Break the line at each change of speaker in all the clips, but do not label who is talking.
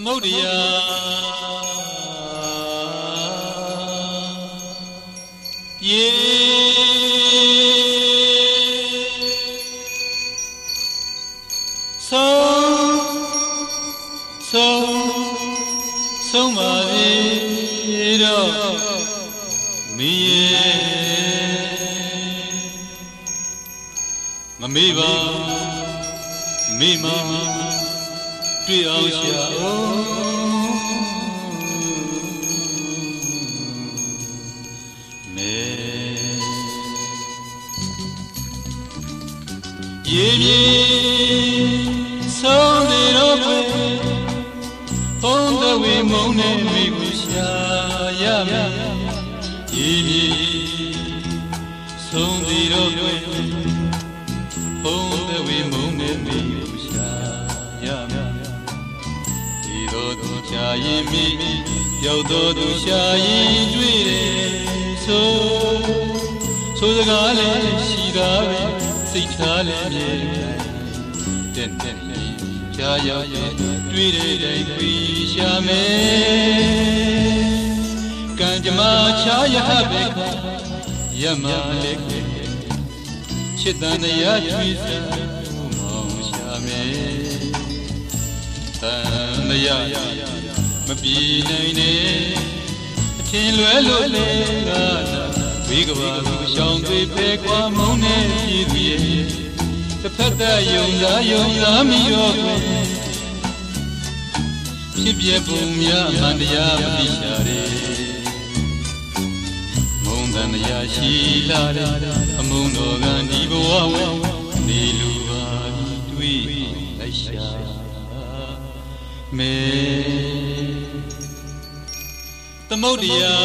သမုဒ္ဒရာယေဆုံးဆုံးဆုံးပါလေတော့မီးရဲ့မမေ့ပါမေ့မ တွေ့အောင်ရှာမဲရေမြေဆုံးနေတော့ပဲဘုံတဝေမုံနဲ့မိကိုရှာရမယ်ရေမြေဆုံးနေတော့ပဲဘုံတဝေမုံနဲ့မိကို ရှာရင်မိရောက်တော့သူရှာရင်တွေ့တယ်ဆိုဆိုစကားလည်းရှိတာပဲစိတ်ထားလည်းမြဲတယ်တဲ့တဲ့ရှားရောက်ရဲ့တွေ့တဲ့တိုင်ခွေရှာမယ်ကံကြမ္မာချာရဟပဲခရမလေးချစ်တန်တရားကျွေးစမောင်ရှာမယ်တန်မရ မပြေနိုင်နဲ့အထင်လွဲလို့လေငါဝေကဘာကိုရှောင်းသွေးဖဲကွာမုန်းနေပြည်သူရဲ့တစ်ဖက်သက်ယုံသားယုံသားမိရောကွယ်ဖြစ်ပြပုံများအမှန်တရားမသိရှာတယ်မုန်းတန်တရားရှိလာတဲ့အမုန်းတော်ကဒီဘဝဝနေလူပါတွေ့လိုက်ရှာမေ သမုဒ္ဒရာ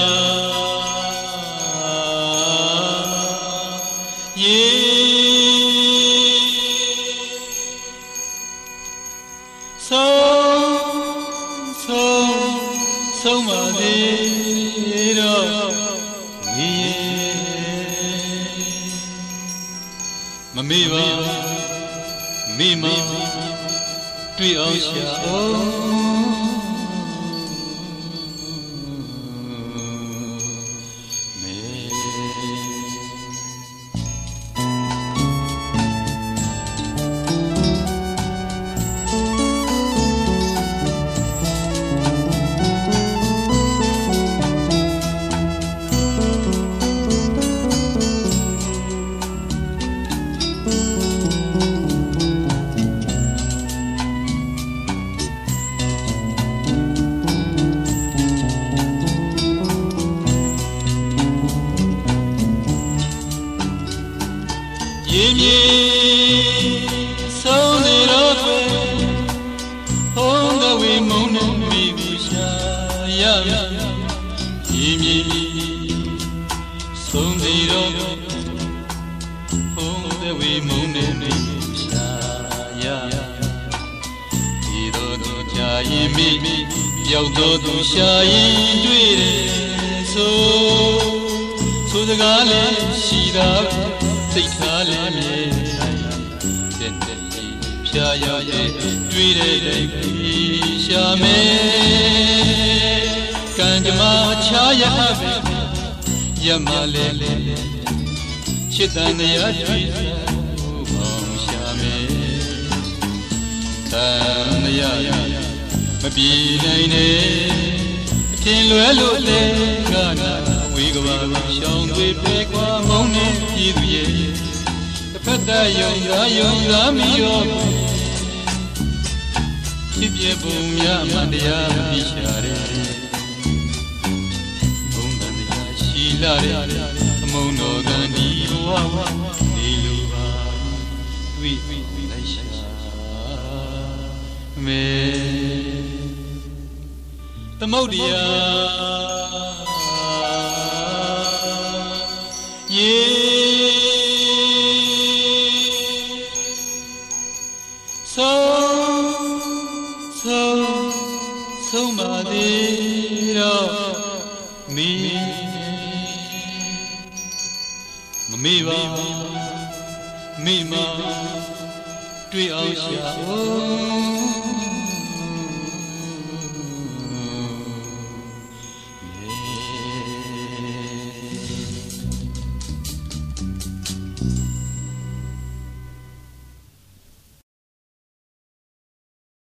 ယေဆုံးဆုံးဆုံးပါသေးတော့ဝေမမေ့ပါမေ့မတွေ့အောင်ရှာအောင် ရေမြေဆုံးနေတော့ကွယ်ဟောင်းတဝေမုံနဲ့မိပြီးရှာရရရေမြေဆုံးနေတော့ကွယ်ဟောင်းတဝေမုံနဲ့မိပြီးရှာရရဒီတော့သူချာရင်မိရောက်တော့သူရှာရင်တွေ့တယ်ဆိုဆိုစကားလည်းရှိတာပဲစိတ်ထား ဖြာရောက်ရဲ့တွေ့တဲ့တဲ့ရှာမယ်ကံကြမ္မာချာရပဲရမလဲချစ်တန်တရားတွေ့ဘောင်ရှာမယ်တန်တရားမပြေနိုင်နဲ့အထင်လွဲလို့လေကနာဝေကဘာကိုရှောင်းသွေးပဲကွာမုန်းနေပြည်သူရဲ့ တစ်ဖက်သက်ယုံသားယုံသားမီရောဖြစ်ပြပုံများအမှန်တရားသိရှာတယ်ဘုံတန်တရားရှိလာတဲ့အမုန်းတော်ကံဒီဘဝနေလိုပါတွေ့လိုက်ရှာမေသမုဒ္ဒရာယေ ဆုံးဆုံးပါသေးတော့မိမမေ့ပါမိမတွေ့အောင်ရှာ